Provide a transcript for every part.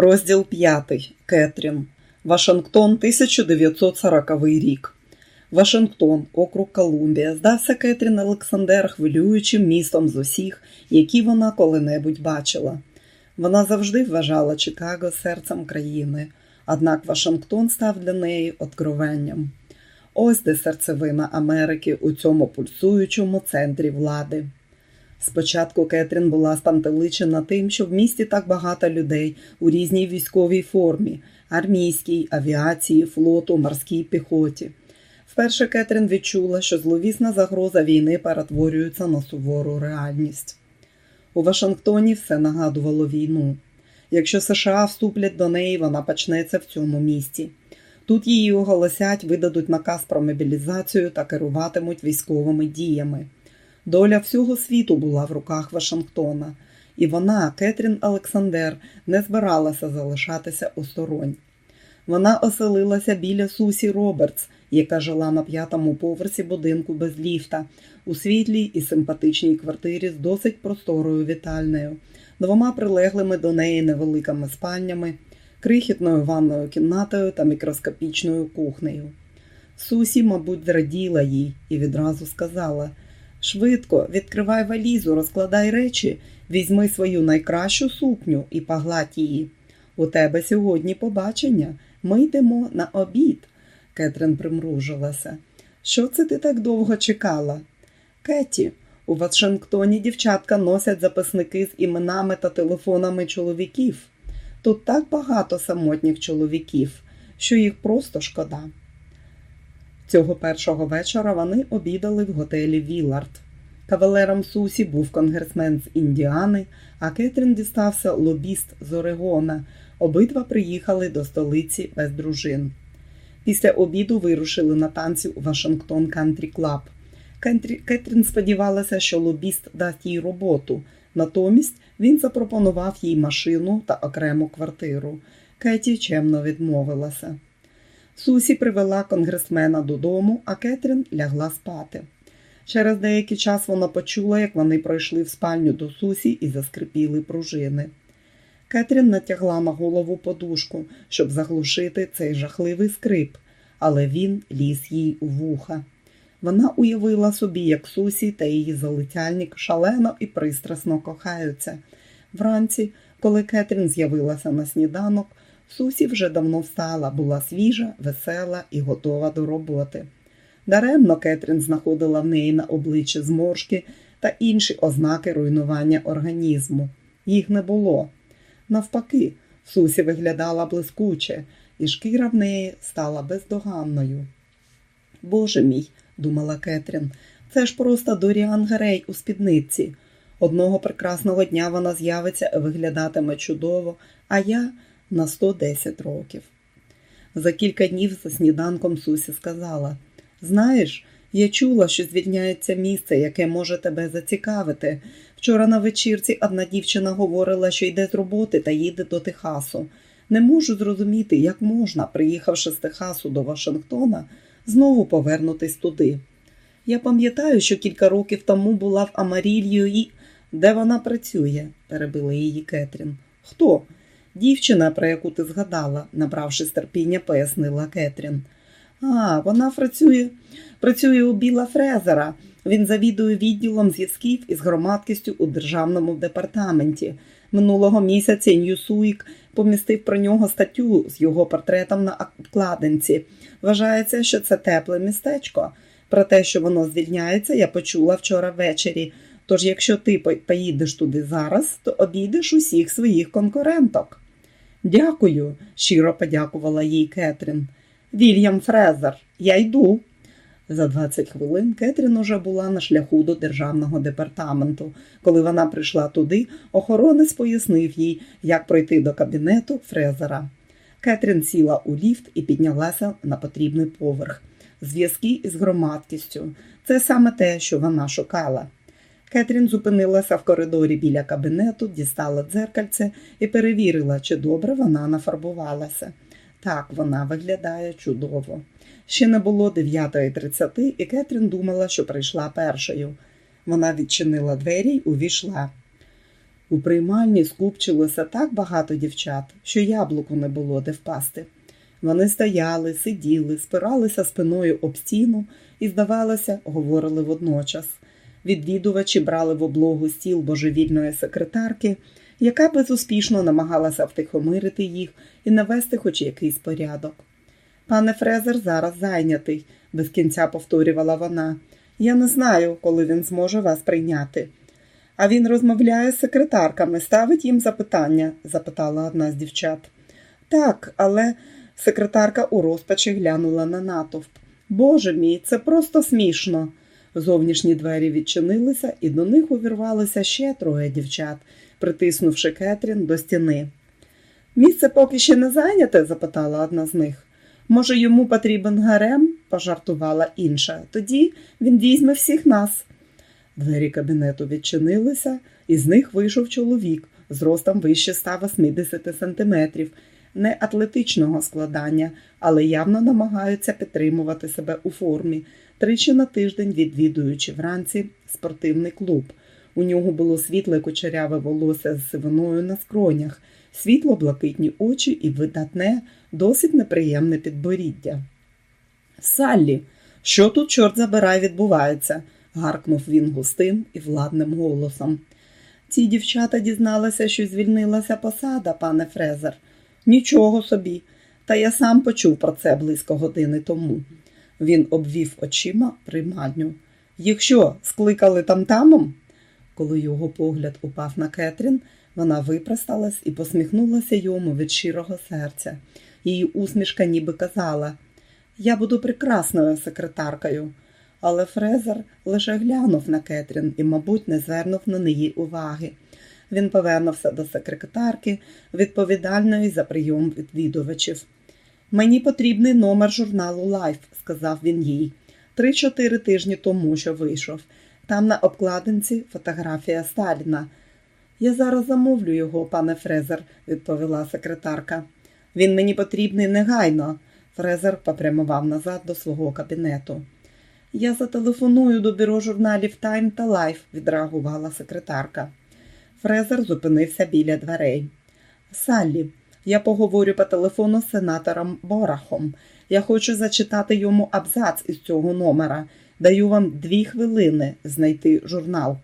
Розділ 5. Кетрін. Вашингтон, 1940 рік. Вашингтон, округ Колумбія, здався Кетрін Олександр хвилюючим містом з усіх, які вона коли-небудь бачила. Вона завжди вважала Чикаго серцем країни, однак Вашингтон став для неї откровенням. Ось де серцевина Америки у цьому пульсуючому центрі влади. Спочатку Кетрін була спантеличена тим, що в місті так багато людей у різній військовій формі армійській, авіації, флоту, морській піхоті. Вперше Кетрін відчула, що зловісна загроза війни перетворюється на сувору реальність. У Вашингтоні все нагадувало війну. Якщо США вступлять до неї, вона почнеться в цьому місті. Тут її оголосять, видадуть наказ про мобілізацію та керуватимуть військовими діями. Доля всього світу була в руках Вашингтона, і вона, Кетрін Олександр, не збиралася залишатися осторонь. Вона оселилася біля Сусі Робертс, яка жила на п'ятому поверсі будинку без ліфта, у світлій і симпатичній квартирі з досить просторою вітальнею, двома прилеглими до неї невеликими спальнями, крихітною ванною кімнатою та мікроскопічною кухнею. Сусі, мабуть, зраділа їй і відразу сказала Швидко, відкривай валізу, розкладай речі, візьми свою найкращу сукню і погладь її. У тебе сьогодні побачення. Ми йдемо на обід. Кетрин примружилася. Що це ти так довго чекала? Кеті, у Вашингтоні дівчатка носять записники з іменами та телефонами чоловіків. Тут так багато самотніх чоловіків, що їх просто шкода. Цього першого вечора вони обідали в готелі Вілард. Кавалером Сусі був конгресмен з Індіани, а Кетрін дістався лобіст з Орегона. Обидва приїхали до столиці без дружин. Після обіду вирушили на танці у Вашингтон Кантрі Клаб. Кетрін сподівалася, що лобіст дасть їй роботу. Натомість він запропонував їй машину та окрему квартиру. Кеті чемно відмовилася. Сусі привела конгресмена додому, а Кетрін лягла спати. Через деякий час вона почула, як вони пройшли в спальню до Сусі і заскрипіли пружини. Кетрін натягла на голову подушку, щоб заглушити цей жахливий скрип, але він ліз їй у вуха. Вона уявила собі, як Сусі та її залицяльник шалено і пристрасно кохаються. Вранці, коли Кетрін з'явилася на сніданок, Сусі вже давно встала, була свіжа, весела і готова до роботи. Даремно Кетрін знаходила в неї на обличчі зморшки та інші ознаки руйнування організму. Їх не було. Навпаки, Сусі виглядала блискуче, і шкіра в неї стала бездоганною. Боже мій, думала Кетрін, це ж просто Доріан Грей у спідниці. Одного прекрасного дня вона з'явиться і виглядатиме чудово, а я на 110 років. За кілька днів за сніданком Сусі сказала Знаєш, я чула, що звільняється місце, яке може тебе зацікавити. Вчора на вечірці одна дівчина говорила, що йде з роботи та їде до Техасу. Не можу зрозуміти, як можна, приїхавши з Техасу до Вашингтона, знову повернутись туди. Я пам'ятаю, що кілька років тому була в Амарілью і. Де вона працює? перебила її Кетрін. Хто? Дівчина, про яку ти згадала, набравшись терпіння, пояснила Кетрін. А, вона працює працює у Біла Фрезера. Він завідує відділом зв'язків із громадськістю у державному департаменті. Минулого місяця Ньюсуїк помістив про нього статтю з його портретом на обкладинці. Вважається, що це тепле містечко. Про те, що воно звільняється, я почула вчора ввечері. Тож, якщо ти поїдеш туди зараз, то обійдеш усіх своїх конкуренток. Дякую, щиро подякувала їй Кетрін. Вільям Фрезер, я йду. За 20 хвилин Кетрін уже була на шляху до державного департаменту. Коли вона прийшла туди, охоронець пояснив їй, як пройти до кабінету Фрезера. Кетрін сіла у ліфт і піднялася на потрібний поверх. Зв'язки із громадськістю це саме те, що вона шукала. Кетрін зупинилася в коридорі біля кабінету, дістала дзеркальце і перевірила, чи добре вона нафарбувалася. Так, вона виглядає чудово. Ще не було 9.30, і Кетрін думала, що прийшла першою. Вона відчинила двері й увійшла. У приймальні скупчилося так багато дівчат, що яблуку не було де впасти. Вони стояли, сиділи, спиралися спиною об стіну і, здавалося, говорили водночас. Відвідувачі брали в облогу стіл божевільної секретарки, яка безуспішно намагалася втихомирити їх і навести хоч якийсь порядок. Пане Фрезер зараз зайнятий, без кінця повторювала вона. Я не знаю, коли він зможе вас прийняти. А він розмовляє з секретарками, ставить їм запитання? запитала одна з дівчат. Так, але секретарка у розпачі глянула на натовп. Боже мій, це просто смішно. Зовнішні двері відчинилися, і до них увірвалося ще троє дівчат, притиснувши Кетрін до стіни. Місце поки ще не зайняте? запитала одна з них. Може, йому потрібен гарем? пожартувала інша. Тоді він візьме всіх нас. Двері кабінету відчинилися, і з них вийшов чоловік з ростом вище 180 сантиметрів, не атлетичного складання, але явно намагаються підтримувати себе у формі, тричі на тиждень відвідуючи вранці спортивний клуб. У нього було світле кучеряве волосся з сивиною на скронях, світло блакитні очі і видатне, досить неприємне підборіддя. Саллі, що тут, чорт забирай, відбувається? гаркнув він густим і владним голосом. Ці дівчата дізналися, що звільнилася посада, пане Фрезер. Нічого собі, та я сам почув про це близько години тому. Він обвів очима приймальню. Їх що, скликали там-тамом? Коли його погляд упав на Кетрін, вона випросталась і посміхнулася йому від щирого серця. Її усмішка ніби казала Я буду прекрасною секретаркою. Але Фрезер лише глянув на Кетрін і, мабуть, не звернув на неї уваги. Він повернувся до секретарки, відповідальної за прийом відвідувачів. Мені потрібний номер журналу Лайф, сказав він їй. Три-чотири тижні тому, що вийшов. Там на обкладинці фотографія Сталіна. Я зараз замовлю його, пане Фрезер, відповіла секретарка. Він мені потрібний негайно. Фрезер попрямував назад до свого кабінету. Я зателефоную до бюро журналів Time та Life», – відреагувала секретарка. Фрезер зупинився біля дверей. Саллі, я поговорю по телефону з сенатором Борахом. Я хочу зачитати йому абзац із цього номера. Даю вам дві хвилини знайти журнал.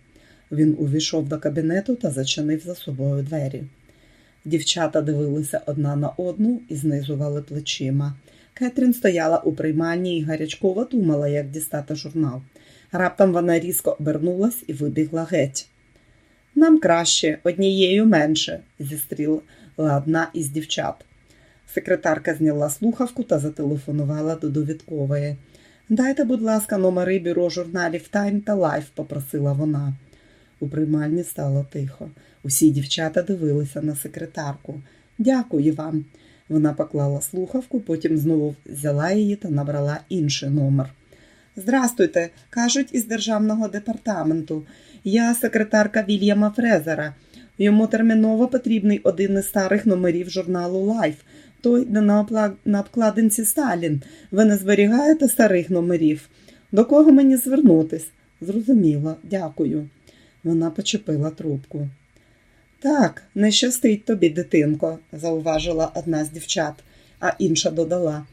Він увійшов до кабінету та зачинив за собою двері. Дівчата дивилися одна на одну і знизували плечима. Кетрін стояла у приймальні і гарячково думала, як дістати журнал. Раптом вона різко обернулась і вибігла геть. Нам краще, однією менше, зістріла одна із дівчат. Секретарка зняла слухавку та зателефонувала до довідкової. Дайте, будь ласка, номери бюро журналів Тайм та Лайф, попросила вона. У приймальні стало тихо. Усі дівчата дивилися на секретарку. Дякую вам. Вона поклала слухавку, потім знову взяла її та набрала інший номер. Здрастуйте, кажуть, із державного департаменту. Я секретарка Вільяма Фрезера. Йому терміново потрібний один із старих номерів журналу Лайф. Той, де на обкладинці Сталін. Ви не зберігаєте старих номерів. До кого мені звернутись? Зрозуміло, дякую. Вона почепила трубку. Так, не щастить тобі, дитинко, зауважила одна з дівчат, а інша додала.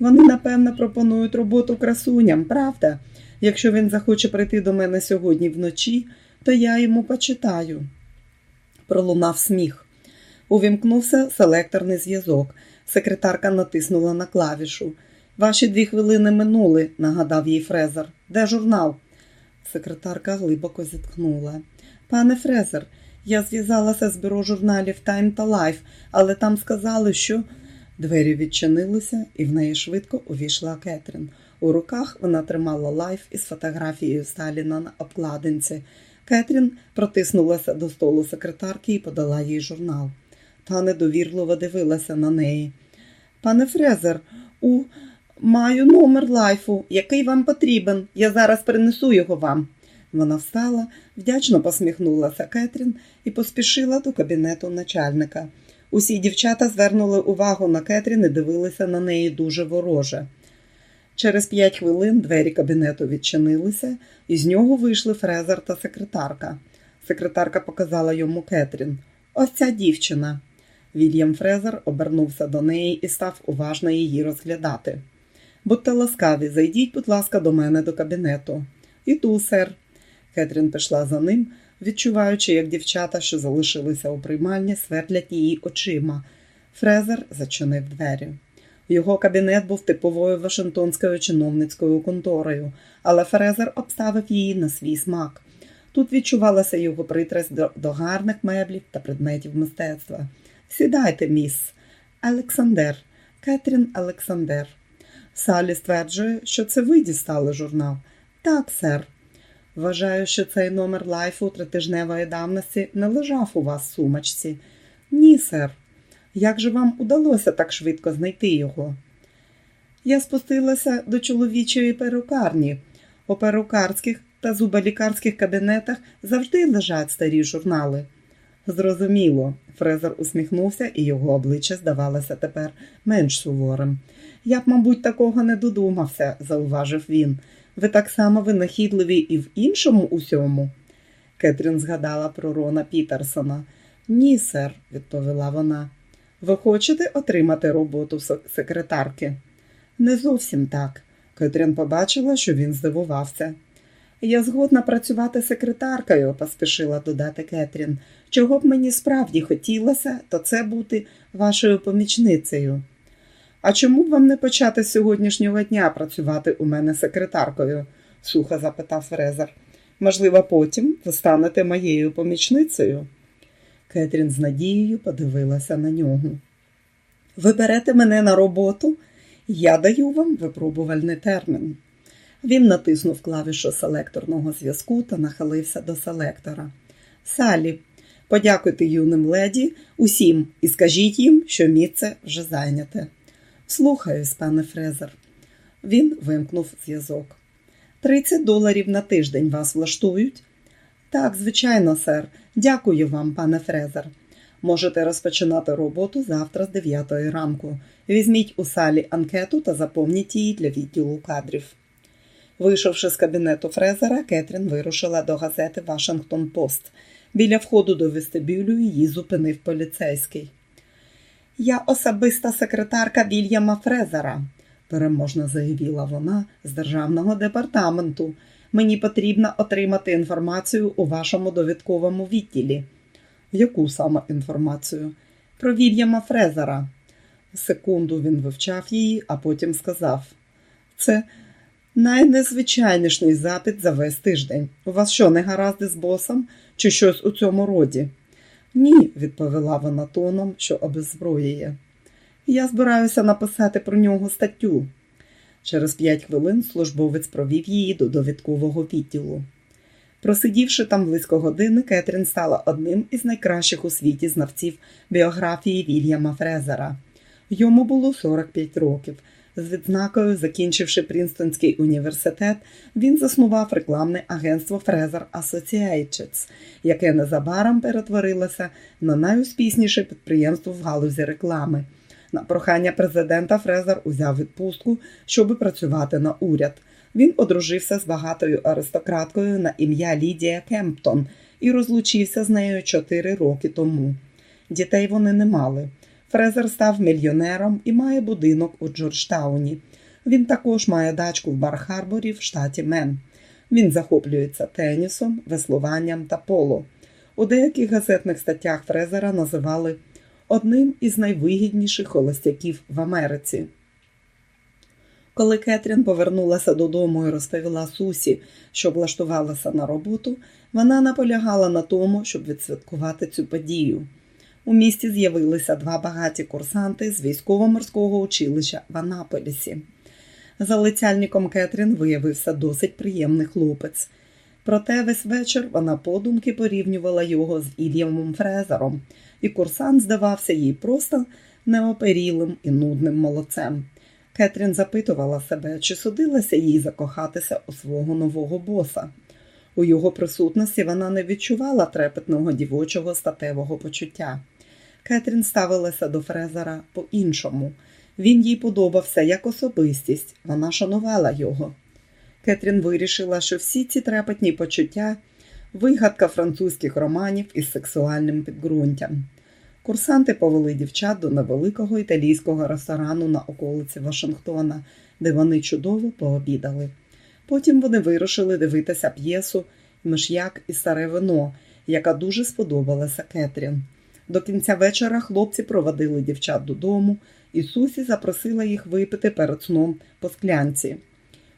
Вони, напевно, пропонують роботу красуням, правда? Якщо він захоче прийти до мене сьогодні вночі, то я йому почитаю. Пролунав сміх. Увімкнувся селекторний зв'язок. Секретарка натиснула на клавішу. Ваші дві хвилини минули, нагадав їй Фрезер. Де журнал? Секретарка глибоко зітхнула. Пане Фрезер, я зв'язалася з бюро журналів Time та Life, але там сказали, що двері відчинилися, і в неї швидко увійшла Кетрін. У руках вона тримала лайф із фотографією Сталіна на обкладинці. Кетрін протиснулася до столу секретарки і подала їй журнал. Та недовірливо дивилася на неї. Пане Фрезер, я маю номер лайфу, який вам потрібен. Я зараз принесу його вам. Вона встала, вдячно посміхнулася Кетрін і поспішила до кабінету начальника. Усі дівчата звернули увагу на Кетрін і дивилися на неї дуже вороже. Через п'ять хвилин двері кабінету відчинилися, і з нього вийшли Фрезер та секретарка. Секретарка показала йому Кетрін. Ось ця дівчина. Вільям Фрезер обернувся до неї і став уважно її розглядати. Будьте ласкаві, зайдіть, будь ласка, до мене до кабінету. Іду, сер. Кетрін пішла за ним, відчуваючи, як дівчата, що залишилися у приймальні, свердлять її очима. Фрезер зачинив двері. Його кабінет був типовою Вашингтонською чиновницькою конторою, але Фрезер обставив її на свій смак. Тут відчувалася його притрасть до, до гарних меблів та предметів мистецтва. Сідайте, міс. Олександр, Кетрін Олександр. Салі стверджує, що це ви дістали журнал. Так, сер. Вважаю, що цей номер лайфу тритижневої давності не лежав у вас в сумочці. Ні, сер. Як же вам удалося так швидко знайти його? Я спустилася до чоловічої перукарні. У перукарських та зуболікарських кабінетах завжди лежать старі журнали. Зрозуміло, Фрезер усміхнувся, і його обличчя здавалося тепер менш суворим. Я б, мабуть, такого не додумався, зауважив він. Ви так само винахідливі і в іншому усьому. Кетрін згадала про Рона Пітерсона. Ні, сер, відповіла вона. Ви хочете отримати роботу секретарки? Не зовсім так. Кетрін побачила, що він здивувався. Я згодна працювати секретаркою, поспішила додати Кетрін. Чого б мені справді хотілося, то це бути вашою помічницею. А чому б вам не почати з сьогоднішнього дня працювати у мене секретаркою? сухо запитав Фрезер. Можливо, потім ви станете моєю помічницею. Кетрін з надією подивилася на нього. Ви берете мене на роботу, я даю вам випробувальний термін. Він натиснув клавішу селекторного зв'язку та нахилився до селектора. Салі, подякуйте юним леді усім і скажіть їм, що місце вже зайняте. Слухаюсь, пане Фрезер. Він вимкнув зв'язок. Тридцять доларів на тиждень вас влаштують? Так, звичайно, сер. Дякую вам, пане Фрезер. Можете розпочинати роботу завтра з 9 ранку. Візьміть у салі анкету та заповніть її для відділу кадрів. Вийшовши з кабінету Фрезера, Кетрін вирушила до газети Вашингтон Пост. Біля входу до вестибюлю її зупинив поліцейський. Я особиста секретарка Вільяма Фрезера, переможно заявила вона з державного департаменту. Мені потрібно отримати інформацію у вашому довідковому відділі. Яку саме інформацію? Про Вільяма Фрезера. Секунду він вивчав її, а потім сказав: Це найнезвичайніший запит за весь тиждень. У вас що, не гаразди з босом, чи щось у цьому роді? Ні, відповіла вона тоном, що обеззброює. Я збираюся написати про нього статтю. Через п'ять хвилин службовець провів її до довідкового відділу. Просидівши там близько години, Кетрін стала одним із найкращих у світі знавців біографії Вільяма Фрезера. Йому було 45 років. З відзнакою, закінчивши Прінстонський університет, він заснував рекламне агентство Fraser Associates, яке незабаром перетворилося на найуспішніше підприємство в галузі реклами. На прохання президента Фрезер узяв відпустку, щоб працювати на уряд. Він одружився з багатою аристократкою на ім'я Лідія Кемптон і розлучився з нею чотири роки тому. Дітей вони не мали. Фрезер став мільйонером і має будинок у Джорджтауні. Він також має дачку в Бар-Харборі в штаті Мен. Він захоплюється тенісом, веслуванням та поло. У деяких газетних статтях Фрезера називали одним із найвигідніших холостяків в Америці. Коли Кетрін повернулася додому і розповіла Сьюзі, що влаштувалася на роботу, вона наполягала на тому, щоб відсвяткувати цю подію. У місті з'явилися два багаті курсанти з військово-морського училища в Аннаполісі. Залицяльником Кетрін виявився досить приємний хлопець. Проте весь вечір вона подумки порівнювала його з Ільямом Фрезером, і курсант здавався їй просто неоперілим і нудним молодцем. Кетрін запитувала себе, чи судилася їй закохатися у свого нового боса. У його присутності вона не відчувала трепетного дівочого статевого почуття. Кетрін ставилася до Фрезера по-іншому. Він їй подобався як особистість, вона шанувала його. Кетрін вирішила, що всі ці трепетні почуття вигадка французьких романів із сексуальним підґрунтям. Курсанти повели дівчат до невеликого італійського ресторану на околиці Вашингтона, де вони чудово пообідали. Потім вони вирушили дивитися п'єсу Миш'як і старе вино, яка дуже сподобалася Кетрін. До кінця вечора хлопці проводили дівчат додому, і Сусі запросила їх випити перед сном по склянці.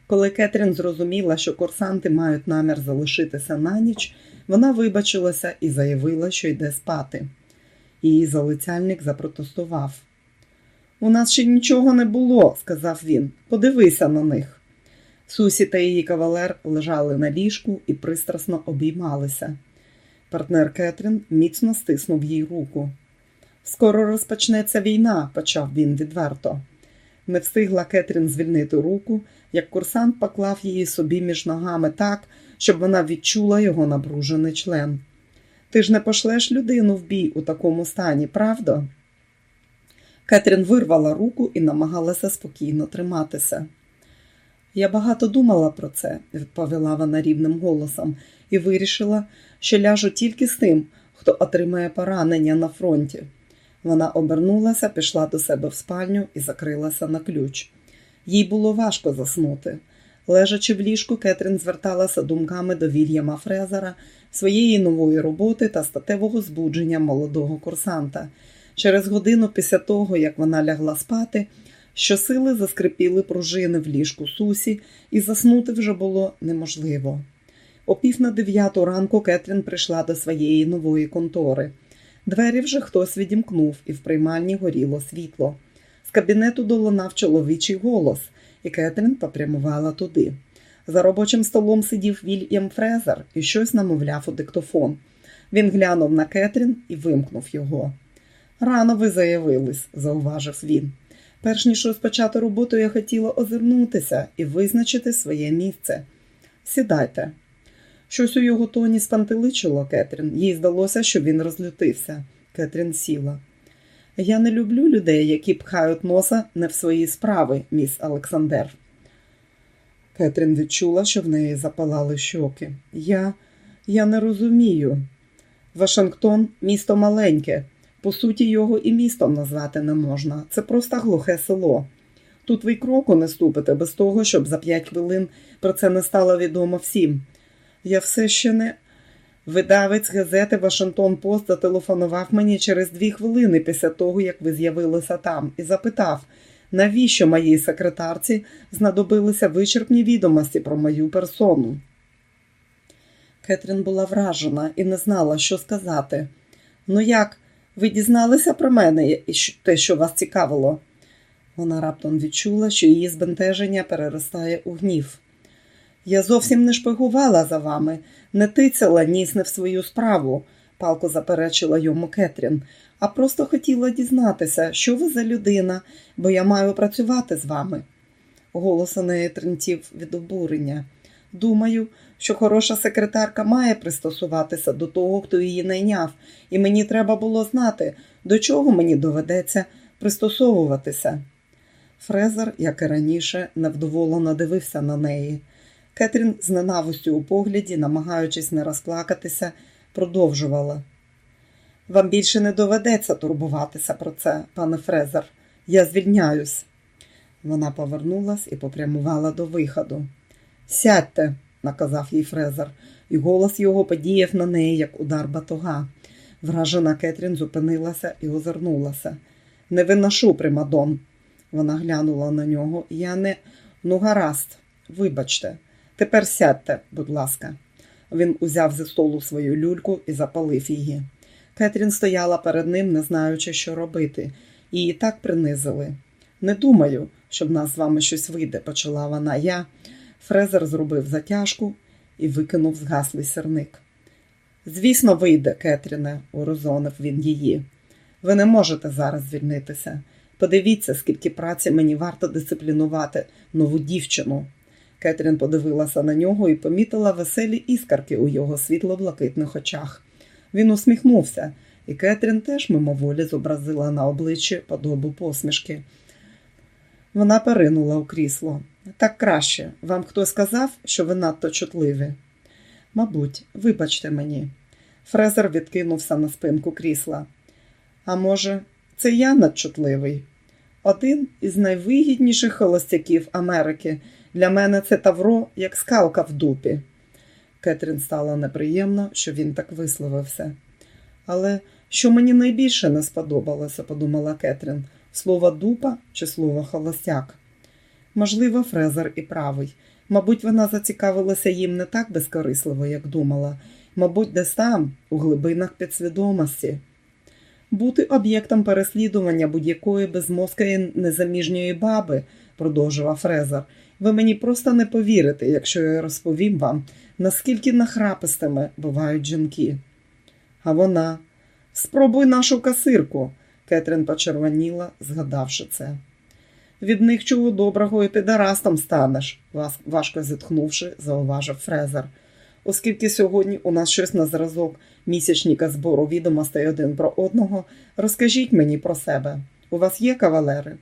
Коли Кетрін зрозуміла, що курсанти мають намір залишитися на ніч, вона вибачилася і заявила, що йде спати. Її залицяльник запротестував. У нас ще нічого не було, сказав він. Подивися на них. Сусі та її кавалер лежали на ліжку і пристрасно обіймалися. Партнер Кетрін міцно стиснув їй руку. Скоро розпочнеться війна, почав він відверто. Не встигла Кетрін звільнити руку, як курсант поклав її собі між ногами так, щоб вона відчула його набружений член. Ти ж не пошлеш людину в бій у такому стані, правда? Кетрін вирвала руку і намагалася спокійно триматися. Я багато думала про це, відповіла вона рівним голосом, і вирішила, що ляжу тільки з тим, хто отримає поранення на фронті. Вона обернулася, пішла до себе в спальню і закрилася на ключ. Їй було важко заснути. Лежачи в ліжку, Кетрін зверталася думками до Вільяма Фрезера, своєї нової роботи та статевого збудження молодого курсанта. Через годину після того, як вона лягла спати, щосили заскрипіли пружини в ліжку Сусі, і заснути вже було неможливо. О пів на дев'яту ранку Кетрін прийшла до своєї нової контори. Двері вже хтось відімкнув, і в приймальні горіло світло. Кабінету долунав чоловічий голос, і Кетрін попрямувала туди. За робочим столом сидів Вільям Фрезер і щось намовляв у диктофон. Він глянув на Кетрін і вимкнув його. Рано ви заявились, зауважив він. Перш ніж розпочати роботу, я хотіла озирнутися і визначити своє місце. Сідайте. Щось у його тоні спантеличило Кетрін. Їй здалося, що він розлютився. Кетрін сіла. Я не люблю людей, які пхають носа не в свої справи, міс Олександр. Кетрін відчула, що в неї запалали щоки. Я я не розумію. Вашингтон місто маленьке. По суті, його і містом назвати не можна. Це просто глухе село. Тут ви й кроку не ступите без того, щоб за п'ять хвилин про це не стало відомо всім. Я все ще не. Видавець газети Вашингтон Пост зателефонував мені через дві хвилини після того, як ви з'явилися там, і запитав, навіщо моїй секретарці знадобилися вичерпні відомості про мою персону. Кетрін була вражена і не знала, що сказати. Ну як, ви дізналися про мене і те, що вас цікавило? Вона раптом відчула, що її збентеження переростає у гнів. Я зовсім не шпигувала за вами, не тицяла ніс не в свою справу, палко заперечила йому Кетрін, а просто хотіла дізнатися, що ви за людина, бо я маю працювати з вами. Голос у неї тремтів від обурення. Думаю, що хороша секретарка має пристосуватися до того, хто її найняв, і мені треба було знати, до чого мені доведеться пристосовуватися. Фрезер, як і раніше, невдоволено дивився на неї. Кетрін з ненавистю у погляді, намагаючись не розплакатися, продовжувала. Вам більше не доведеться турбуватися про це, пане Фрезер. Я звільняюсь. Вона повернулась і попрямувала до виходу. Сядьте, наказав їй Фрезер, і голос його подіяв на неї, як удар батога. Вражена Кетрін зупинилася і озирнулася. Не виношу, примадон. Вона глянула на нього. Я не. Ну, гаразд, вибачте. Тепер сядьте, будь ласка. Він узяв зі столу свою люльку і запалив її. Кетрін стояла перед ним, не знаючи, що робити, її так принизили. Не думаю, що в нас з вами щось вийде, почала вона. Я. Фрезер зробив затяжку і викинув згаслий сірник. Звісно, вийде, Кетріне, урозонив він її. Ви не можете зараз звільнитися. Подивіться, скільки праці мені варто дисциплінувати нову дівчину. Кетрін подивилася на нього і помітила веселі іскарки у його світло-блакитних очах. Він усміхнувся, і Кетрін теж мимоволі зобразила на обличчі подобу посмішки. Вона перинула у крісло. Так краще. Вам хтось сказав, що ви надто чутливі? Мабуть, вибачте мені. Фрезер відкинувся на спинку крісла. А може, це я надчутливий? Один із найвигідніших холостяків Америки. Для мене це Тавро, як скалка в дупі. Кетрін стало неприємно, що він так висловився. Але що мені найбільше не сподобалося, подумала Кетрін, слово дупа чи слово холостяк. Можливо, Фрезер і правий. Мабуть, вона зацікавилася їм не так безкорисливо, як думала, мабуть, десь там, у глибинах підсвідомості. Бути об'єктом переслідування будь-якої безмозкої незаміжньої баби, продовжував Фрезер. Ви мені просто не повірите, якщо я розповім вам, наскільки нахрапистими бувають жінки. А вона спробуй нашу касирку, Кетрін почервоніла, згадавши це. Від них чого доброго і підарастом станеш, важко зітхнувши, зауважив Фрезер. Оскільки сьогодні у нас щось на зразок місячника збору відомостей один про одного, розкажіть мені про себе. У вас є кавалери?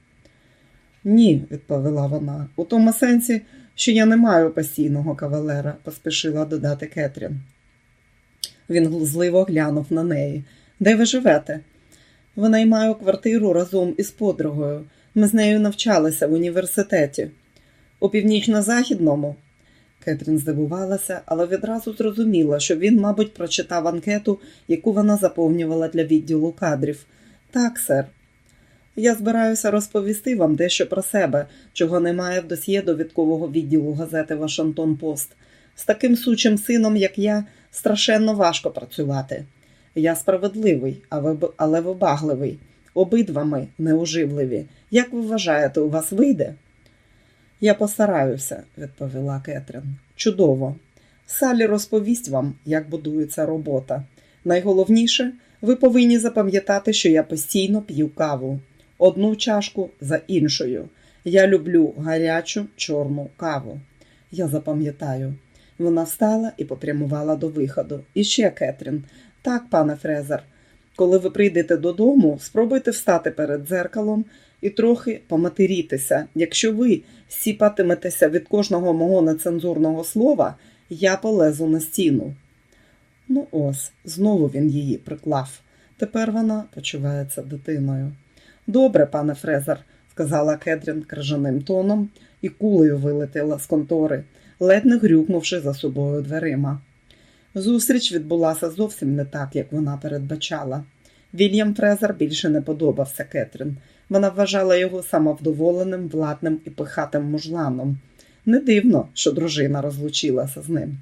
Ні, відповіла вона, у тому сенсі, що я не маю постійного кавалера, поспішила додати Кетрін. Він глузливо глянув на неї. Де ви живете? Винаймаю квартиру разом із подругою. Ми з нею навчалися в університеті. У північно-західному. Кетрін здивувалася, але відразу зрозуміла, що він, мабуть, прочитав анкету, яку вона заповнювала для відділу кадрів. Так, сер. Я збираюся розповісти вам дещо про себе, чого немає в досьє довідкового відділу газети Вашингтон Пост. З таким сучим сином, як я, страшенно важко працювати. Я справедливий, але вибагливий. Обидва ми неуживливі. Як ви вважаєте, у вас вийде? Я постараюся, відповіла Кетрін. Чудово. Салі розповість вам, як будується робота. Найголовніше, ви повинні запам'ятати, що я постійно п'ю каву. Одну чашку за іншою. Я люблю гарячу чорну каву. Я запам'ятаю. Вона встала і попрямувала до виходу. І ще Кетрін. Так, пане Фрезер, коли ви прийдете додому, спробуйте встати перед дзеркалом і трохи поматерітися. Якщо ви сіпатиметеся від кожного мого нецензурного слова, я полезу на стіну. Ну ось, знову він її приклав. Тепер вона почувається дитиною. Добре, пане Фрезер, сказала Кедрін крижаним тоном і кулею вилетіла з контори, ледь не грюкнувши за собою дверима. Зустріч відбулася зовсім не так, як вона передбачала. Вільям Фрезер більше не подобався Кетрін. Вона вважала його самовдоволеним, владним і пихатим мужланом. Не дивно, що дружина розлучилася з ним.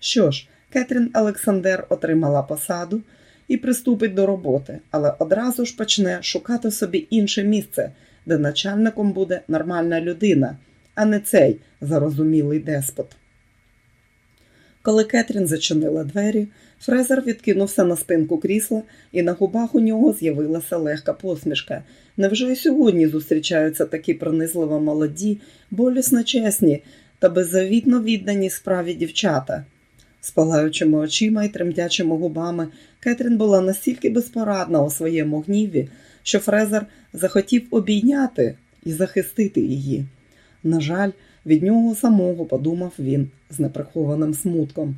Що ж, Кетрін Олександр отримала посаду і приступить до роботи, але одразу ж почне шукати собі інше місце, де начальником буде нормальна людина, а не цей зарозумілий деспот. Коли Кетрін зачинила двері, Фрезер відкинувся на спинку крісла, і на губах у нього з'явилася легка посмішка. Невже й сьогодні зустрічаються такі пронизливо молоді, болісно чесні та беззавітно віддані справі дівчата? З палаючими очима і тремтячими губами Кетрін була настільки безпорадна у своєму гніві, що Фрезер захотів обійняти і захистити її. На жаль, від нього самого подумав він з неприхованим смутком.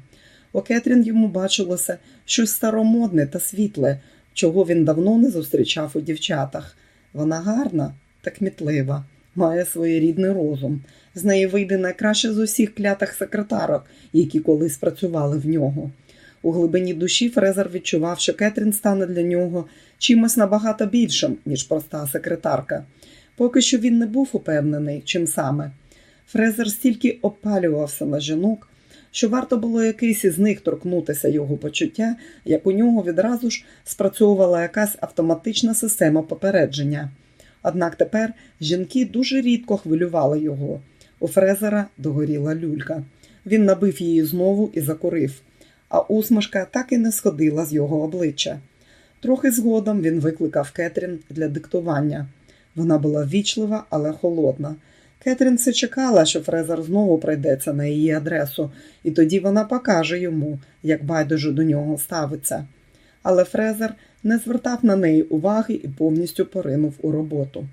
У Кетрін йому бачилося щось старомодне та світле, чого він давно не зустрічав у дівчатах. Вона гарна та кмітлива, має своєрідний розум. З неї вийде найкраще з усіх клятих секретарок, які колись працювали в нього. У глибині душі Фрезер відчував, що Кетрін стане для нього чимось набагато більшим, ніж проста секретарка. Поки що він не був упевнений, чим саме. Фрезер стільки опалювався на жінок, що варто було якийсь із них торкнутися його почуття, як у нього відразу ж спрацьовувала якась автоматична система попередження. Однак тепер жінки дуже рідко хвилювали його. У Фрезера догоріла люлька. Він набив її знову і закурив, а усмішка так і не сходила з його обличчя. Трохи згодом він викликав Кетрін для диктування. Вона була вічлива, але холодна. Кетрін все чекала, що Фрезер знову прийдеться на її адресу, і тоді вона покаже йому, як байдуже до нього ставиться. Але Фрезер не звертав на неї уваги і повністю поринув у роботу.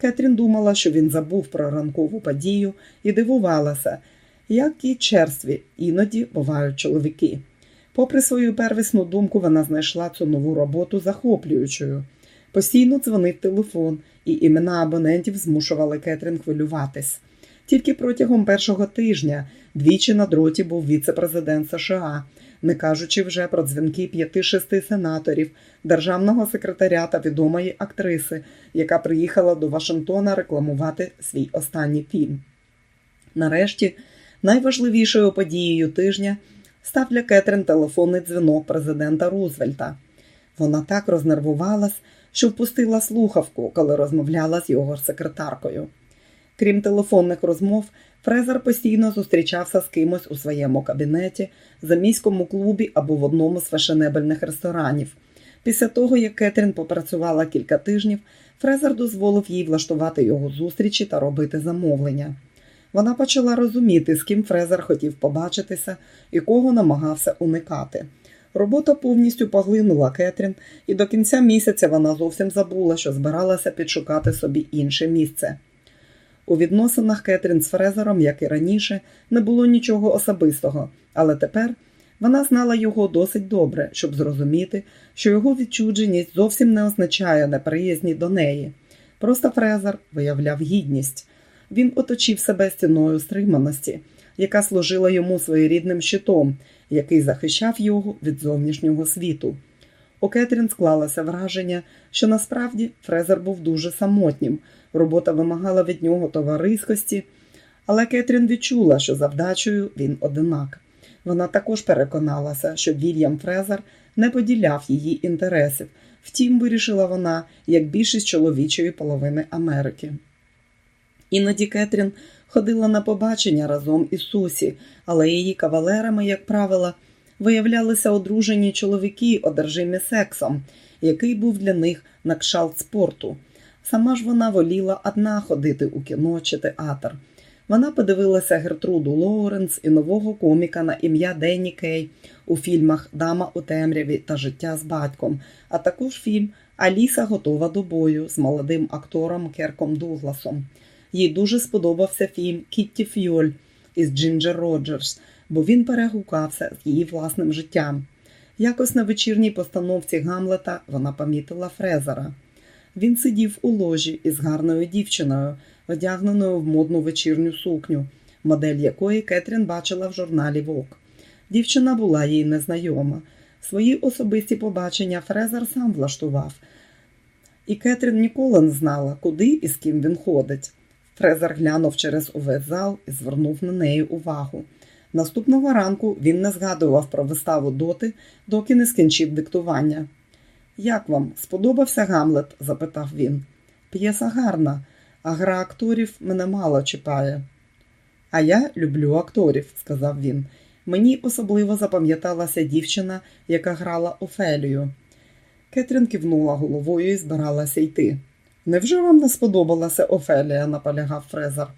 Кетрін думала, що він забув про ранкову подію і дивувалася, як і черстві, іноді бувають чоловіки. Попри свою первісну думку, вона знайшла цю нову роботу захоплюючою. Постійно дзвонив телефон, і імена абонентів змушували Кетрін хвилюватись. Тільки протягом першого тижня двічі на дроті був віце-президент США, не кажучи вже про дзвінки п'яти-шести сенаторів, державного секретаря та відомої актриси, яка приїхала до Вашингтона рекламувати свій останній фільм. Нарешті, найважливішою подією тижня став для Кетрін телефонний дзвінок президента Рузвельта. Вона так рознервувалась, що впустила слухавку, коли розмовляла з його секретаркою. Крім телефонних розмов, Фрезер постійно зустрічався з кимось у своєму кабінеті, за міському клубі або в одному з фешенебельних ресторанів. Після того, як Кетрін попрацювала кілька тижнів, Фрезер дозволив їй влаштувати його зустрічі та робити замовлення. Вона почала розуміти, з ким Фрезер хотів побачитися і кого намагався уникати. Робота повністю поглинула Кетрін, і до кінця місяця вона зовсім забула, що збиралася підшукати собі інше місце. У відносинах Кетрін з Фрезером, як і раніше, не було нічого особистого, але тепер вона знала його досить добре, щоб зрозуміти, що його відчудженість зовсім не означає неприязні до неї. Просто Фрезер виявляв гідність. Він оточив себе стіною стриманості, яка служила йому своєрідним щитом, який захищав його від зовнішнього світу. У Кетрін склалося враження, що насправді Фрезер був дуже самотнім, робота вимагала від нього товариськості, але Кетрін відчула, що завдачею він одинак. Вона також переконалася, що Вільям Фрезер не поділяв її інтересів, втім, вирішила вона, як більшість чоловічої половини Америки. Іноді Кетрін ходила на побачення разом із Сусі, але її кавалерами, як правило, виявлялися одружені чоловіки, одержимі сексом, який був для них на кшалт спорту. Сама ж вона воліла одна ходити у кіно чи театр. Вона подивилася Гертруду Лоуренс і нового коміка на ім'я Денні Кей у фільмах Дама у темряві та Життя з батьком, а також фільм Аліса готова до бою з молодим актором Керком Дугласом. Їй дуже сподобався фільм Кітті Фьоль із Джинджер Роджерс, бо він перегукався з її власним життям. Якось на вечірній постановці Гамлета вона помітила Фрезера. Він сидів у ложі із гарною дівчиною, одягненою в модну вечірню сукню, модель якої Кетрін бачила в журналі Вок. Дівчина була їй незнайома. Свої особисті побачення Фрезер сам влаштував, і Кетрін ніколи не знала, куди і з ким він ходить. Фрезер глянув через увесь зал і звернув на неї увагу. Наступного ранку він не згадував про виставу доти, доки не скінчив диктування. Як вам сподобався Гамлет? запитав він. П'єса гарна, а гра акторів мене мало чіпає. А я люблю акторів, сказав він. Мені особливо запам'яталася дівчина, яка грала Офелію. Кетрін кивнула головою і збиралася йти. Невже вам не сподобалася Офелія? наполягав Фрезер.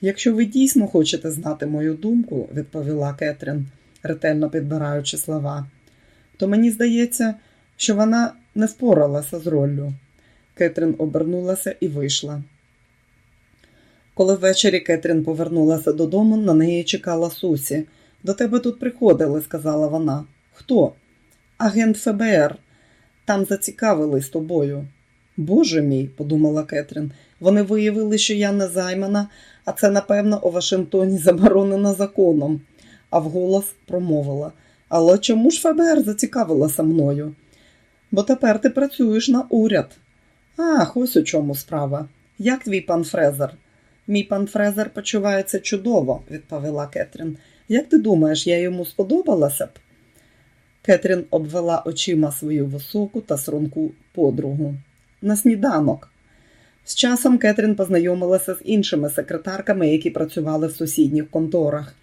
Якщо ви дійсно хочете знати мою думку, відповіла Кетрін, ретельно підбираючи слова, то мені здається, що вона не впоралася з роллю. Кетрін обернулася і вийшла. Коли ввечері Кетрін повернулася додому, на неї чекала Сусі. До тебе тут приходили, сказала вона. Хто? Агент ФБР. Там зацікавились тобою. Боже мій, подумала Кетрін, вони виявили, що я не займана, а це, напевно, у Вашингтоні заборонено законом. А вголос промовила. Але чому ж ФБР зацікавилася мною? Бо тепер ти працюєш на уряд. Ах, ось у чому справа. Як твій пан Фрезер? Мій пан Фрезер почувається чудово, відповіла Кетрін. Як ти думаєш, я йому сподобалася б? Кетрін обвела очима свою високу та струнку подругу. На сніданок. З часом Кетрін познайомилася з іншими секретарками, які працювали в сусідніх конторах.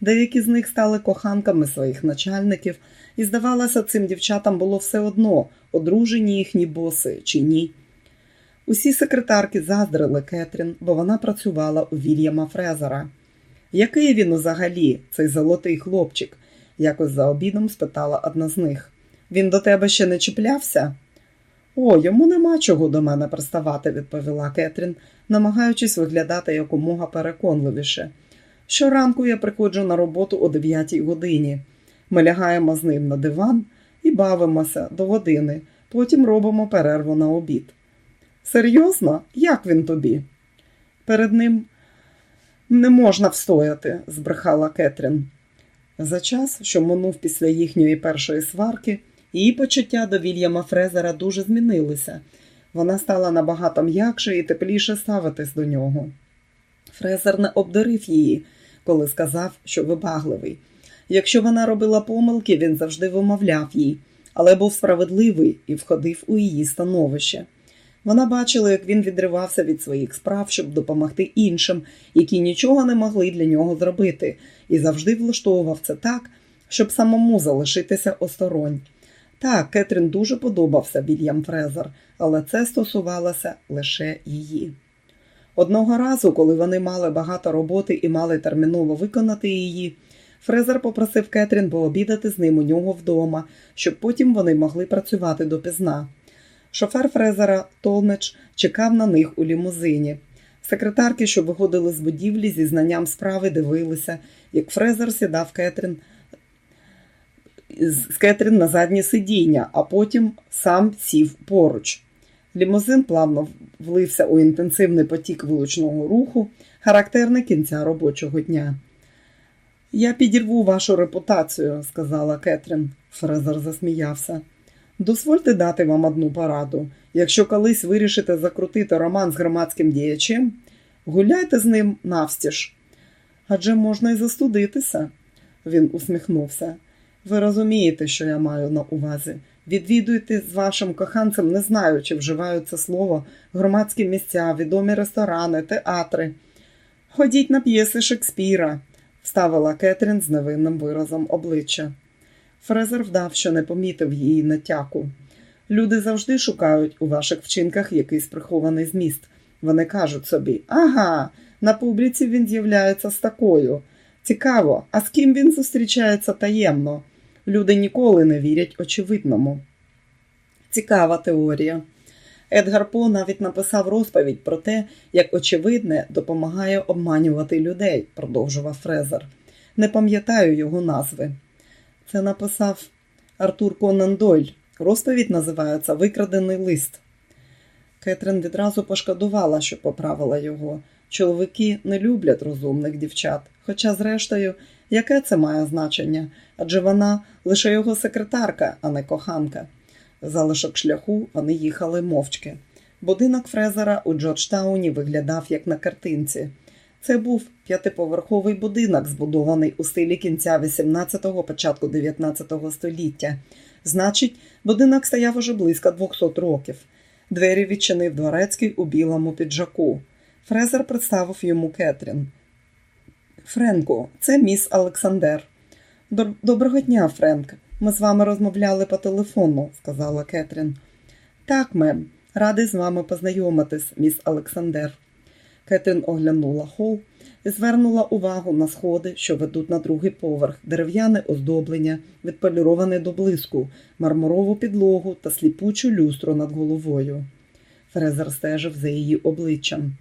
Деякі з них стали коханками своїх начальників, і, здавалося, цим дівчатам було все одно, одружені їхні боси чи ні. Усі секретарки заздрили Кетрін, бо вона працювала у Вільяма Фрезера. Який він взагалі, цей золотий хлопчик? якось за обідом спитала одна з них. Він до тебе ще не чіплявся? О, йому нема чого до мене приставати, відповіла Кетрін, намагаючись виглядати якомога переконливіше. Щоранку я приходжу на роботу о 9 годині. Ми лягаємо з ним на диван і бавимося до години, потім робимо перерву на обід. Серйозно, як він тобі? Перед ним не можна встояти, збрехала Кетрін. За час, що минув після їхньої першої сварки, її почуття до Вільяма Фрезера дуже змінилися. Вона стала набагато м'якше і тепліше ставитись до нього. Фрезер не обдурив її, коли сказав, що вибагливий. Якщо вона робила помилки, він завжди вимовляв їй, але був справедливий і входив у її становище. Вона бачила, як він відривався від своїх справ, щоб допомогти іншим, які нічого не могли для нього зробити, і завжди влаштовував це так, щоб самому залишитися осторонь. Так, Кетрін дуже подобався Вільям Фрезер, але це стосувалося лише її. Одного разу, коли вони мали багато роботи і мали терміново виконати її, Фрезер попросив Кетрін пообідати з ним у нього вдома, щоб потім вони могли працювати допізна. Шофер Фрезера Толмеч чекав на них у лімузині. Секретарки, що виходили з будівлі зі знанням справи, дивилися, як Фрезер сідав Кетрін з Кетрін на заднє сидіння, а потім сам сів поруч. Лімузин плавно влився у інтенсивний потік вуличного руху, характерний кінця робочого дня. Я підірву вашу репутацію, сказала Кетрін. Фрезер засміявся. Дозвольте дати вам одну пораду. Якщо колись вирішите закрутити роман з громадським діячем, гуляйте з ним навстіж. Адже можна й застудитися, він усміхнувся. Ви розумієте, що я маю на увазі. Відвідуйте з вашим коханцем, не знаю, чи вживаю це слово, громадські місця, відомі ресторани, театри. Ходіть на п'єси Шекспіра, вставила Кетрін з невинним виразом обличчя. Фрезер вдав, що не помітив її натяку. Люди завжди шукають у ваших вчинках якийсь прихований зміст. Вони кажуть собі, ага, на публіці він з'являється з такою. Цікаво, а з ким він зустрічається таємно? Люди ніколи не вірять очевидному. Цікава теорія. Едгар По навіть написав розповідь про те, як очевидне допомагає обманювати людей, продовжував Фрезер. Не пам'ятаю його назви. Це написав Артур Конан Дойль. Розповідь називається Викрадений лист. Кетрин відразу пошкодувала, що поправила його. Чоловіки не люблять розумних дівчат, хоча, зрештою, яке це має значення? Адже вона лише його секретарка, а не коханка. Залишок шляху вони їхали мовчки. Будинок Фрезера у Джорджтауні виглядав як на картинці. Це був п'ятиповерховий будинок, збудований у стилі кінця 18-го, початку 19-го століття. Значить, будинок стояв уже близько 200 років. Двері відчинив дворецький у білому піджаку. Фрезер представив йому Кетрін. Френку, це міс Олександр. Доброго дня, Френк. Ми з вами розмовляли по телефону, сказала Кетрін. Так, мем, радий з вами познайомитись, міс Олександр. Кетрін оглянула хол і звернула увагу на сходи, що ведуть на другий поверх, дерев'яне оздоблення, відполіроване до блиску, мармурову підлогу та сліпучу люстру над головою. Фрезер стежив за її обличчям.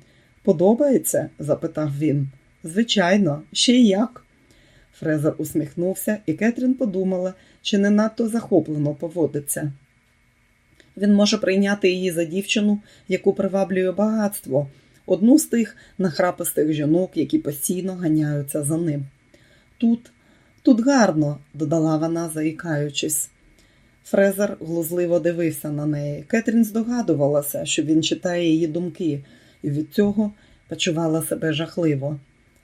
Подобається? запитав він. Звичайно, ще й як. Фрезер усміхнувся, і Кетрін подумала, чи не надто захоплено поводиться. Він може прийняти її за дівчину, яку приваблює багатство, одну з тих нахрапистих жінок, які постійно ганяються за ним. Тут, тут гарно, додала вона, заїкаючись. Фрезер глузливо дивився на неї. Кетрін здогадувалася, що він читає її думки, і від цього почувала себе жахливо.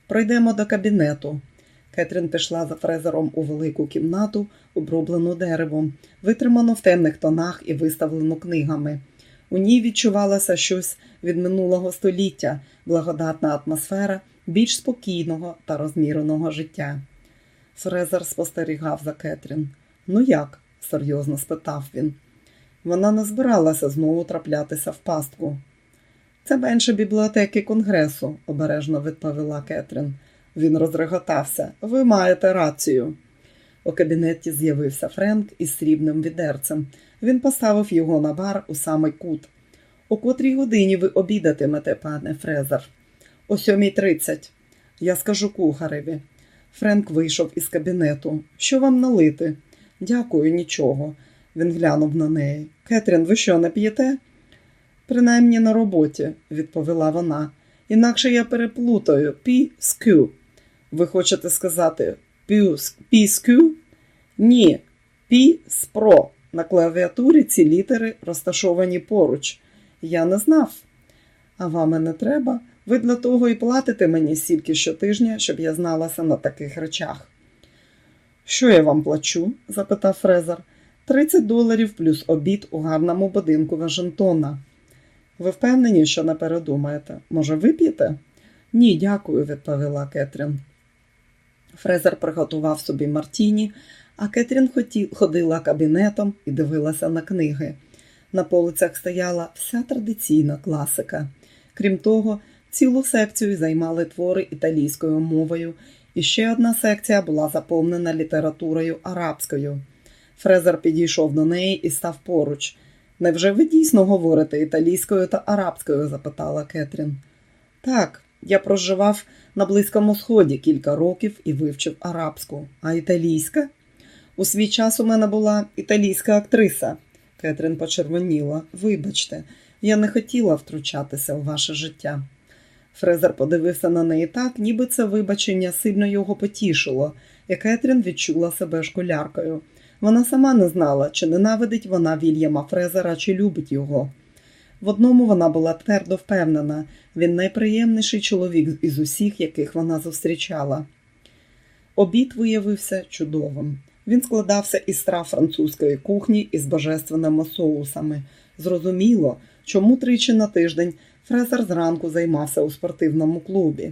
Пройдемо до кабінету. Кетрін пішла за фрезером у велику кімнату, оброблену деревом, витриману в темних тонах і виставлену книгами. У ній відчувалося щось від минулого століття, благодатна атмосфера більш спокійного та розміреного життя. Фрезер спостерігав за Кетрін. Ну як? серйозно спитав він. Вона не збиралася знову траплятися в пастку. Це менше бібліотеки конгресу, обережно відповіла Кетрін. Він розреготався. Ви маєте рацію. У кабінеті з'явився Френк із срібним відерцем. Він поставив його на бар у самий кут. О котрій годині ви обідатимете, пане Фрезер? О сьомій тридцять. Я скажу кухареві. Френк вийшов із кабінету. Що вам налити? Дякую, нічого. Він глянув на неї. Кетрін, ви що, не п'єте? Принаймні на роботі, відповіла вона. Інакше я переплутаю пі скю. Ви хочете сказати пі скю? Ні, пі спро. На клавіатурі ці літери розташовані поруч. Я не знав. А вам не треба. Ви для того і платите мені стільки щотижня, щоб я зналася на таких речах. Що я вам плачу? запитав Фрезер. Тридцять доларів плюс обід у гарному будинку Вашингтона. Ви впевнені, що не передумаєте? Може, вип'єте? Ні, дякую, відповіла Кетрін. Фрезер приготував собі Мартіні, а Кетрін ходила кабінетом і дивилася на книги. На полицях стояла вся традиційна класика. Крім того, цілу секцію займали твори італійською мовою, і ще одна секція була заповнена літературою арабською. Фрезер підійшов до неї і став поруч. Невже ви дійсно говорите італійською та арабською? запитала Кетрін. Так, я проживав на Близькому Сході кілька років і вивчив арабську, а італійська? У свій час у мене була італійська актриса. Кетрін почервоніла. Вибачте, я не хотіла втручатися у ваше життя. Фрезер подивився на неї так, ніби це вибачення сильно його потішило, і Кетрін відчула себе школяркою. Вона сама не знала, чи ненавидить вона Вільяма Фрезера, чи любить його. В одному вона була твердо впевнена він найприємніший чоловік із усіх, яких вона зустрічала. Обід виявився чудовим. Він складався із страв французької кухні із божественними соусами. Зрозуміло, чому тричі на тиждень Фрезер зранку займався у спортивному клубі.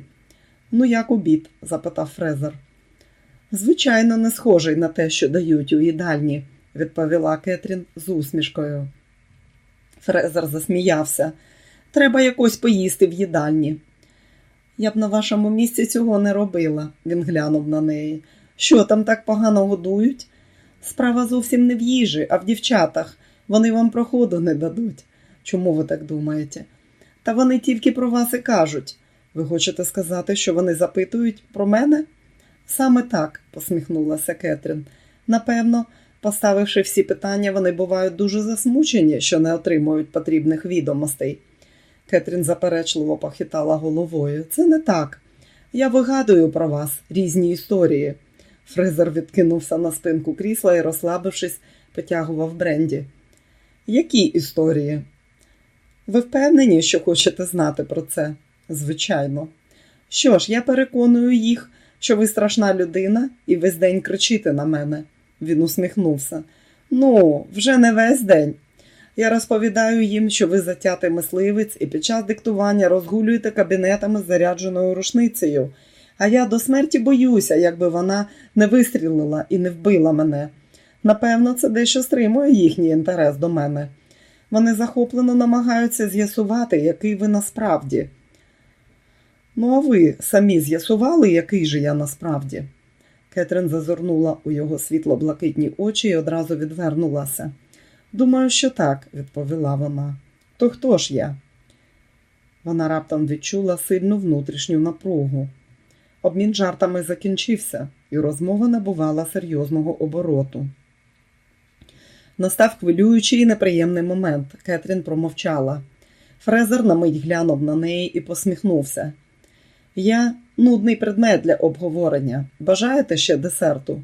Ну, як обід? запитав Фрезер. Звичайно, не схожий на те, що дають у їдальні, відповіла Кетрін з усмішкою. Фрезер засміявся. Треба якось поїсти в їдальні. Я б на вашому місці цього не робила, він глянув на неї. Що там так погано годують? Справа зовсім не в їжі, а в дівчатах. Вони вам проходу не дадуть. Чому ви так думаєте? Та вони тільки про вас і кажуть. Ви хочете сказати, що вони запитують про мене? Саме так, посміхнулася Кетрін. Напевно, поставивши всі питання, вони бувають дуже засмучені, що не отримують потрібних відомостей. Кетрін заперечливо похитала головою. Це не так. Я вигадую про вас різні історії. Фрезер відкинувся на спинку крісла і, розслабившись, потягував бренді. Які історії? Ви впевнені, що хочете знати про це? Звичайно. Що ж, я переконую їх, що ви страшна людина і весь день кричите на мене. Він усміхнувся. Ну, вже не весь день. Я розповідаю їм, що ви затятий мисливець і під час диктування розгулюєте кабінетами з зарядженою рушницею, а я до смерті боюся, якби вона не вистрілила і не вбила мене. Напевно, це дещо стримує їхній інтерес до мене. Вони захоплено намагаються з'ясувати, який ви насправді. Ну, а ви самі з'ясували, який же я насправді? Кетрин зазирнула у його світло-блакитні очі і одразу відвернулася. Думаю, що так, відповіла вона. То хто ж я? Вона раптом відчула сильну внутрішню напругу. Обмін жартами закінчився, і розмова набувала серйозного обороту. Настав хвилюючий і неприємний момент. Кетрін промовчала. Фрезер на мить глянув на неї і посміхнувся. Я нудний предмет для обговорення. Бажаєте ще десерту?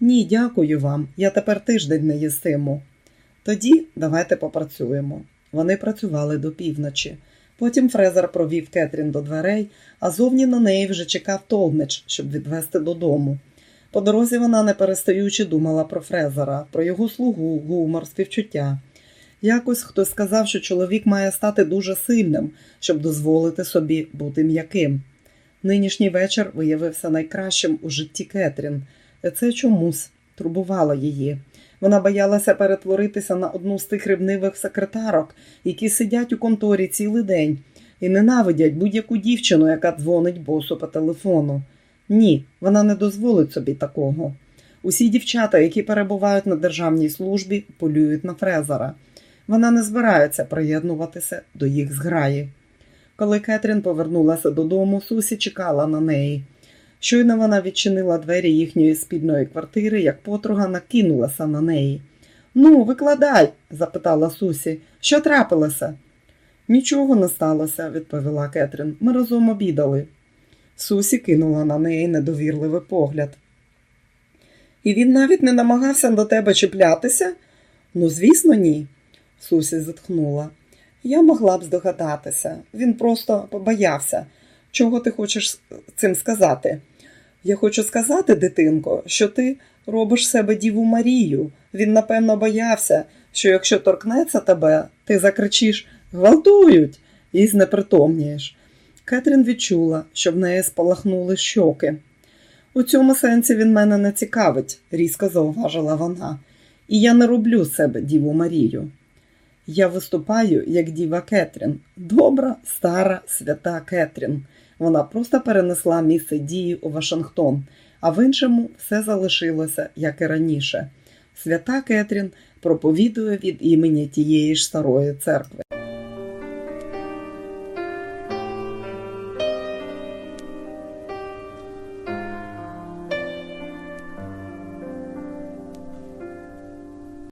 Ні, дякую вам. Я тепер тиждень не їстиму. Тоді давайте попрацюємо. Вони працювали до півночі. Потім Фрезер провів Кетрін до дверей, а зовні на неї вже чекав Толнич, щоб відвести додому. По дорозі вона, не перестаючи, думала про Фрезера, про його слугу, гумор, співчуття. Якось хтось сказав, що чоловік має стати дуже сильним, щоб дозволити собі бути м'яким. Нинішній вечір виявився найкращим у житті Кетрін, це чомусь турбувало її. Вона боялася перетворитися на одну з тих ревнивих секретарок, які сидять у конторі цілий день і ненавидять будь-яку дівчину, яка дзвонить босу по телефону. Ні, вона не дозволить собі такого. Усі дівчата, які перебувають на державній службі, полюють на Фрезера. Вона не збирається приєднуватися до їх зграї. Коли Кетрін повернулася додому, Сусі чекала на неї. Щойно вона відчинила двері їхньої спільної квартири, як потруга накинулася на неї. Ну, викладай, запитала Сусі. Що трапилося? Нічого не сталося, відповіла Кетрін. Ми разом обідали. Сусі кинула на неї недовірливий погляд. І він навіть не намагався до тебе чіплятися? Ну, звісно, ні. Сусі зітхнула. Я могла б здогадатися. Він просто побоявся. Чого ти хочеш цим сказати? Я хочу сказати, дитинко, що ти робиш себе Діву Марію. Він, напевно, боявся, що якщо торкнеться тебе, ти закричиш Гвалтують і знепритомнієш. Кетрін відчула, що в неї спалахнули щоки. У цьому сенсі він мене не цікавить, різко зауважила вона, і я не роблю себе Діву Марію. Я виступаю як діва Кетрін, добра, стара, свята Кетрін. Вона просто перенесла місце дії у Вашингтон, а в іншому все залишилося, як і раніше. Свята Кетрін проповідує від імені тієї ж старої церкви.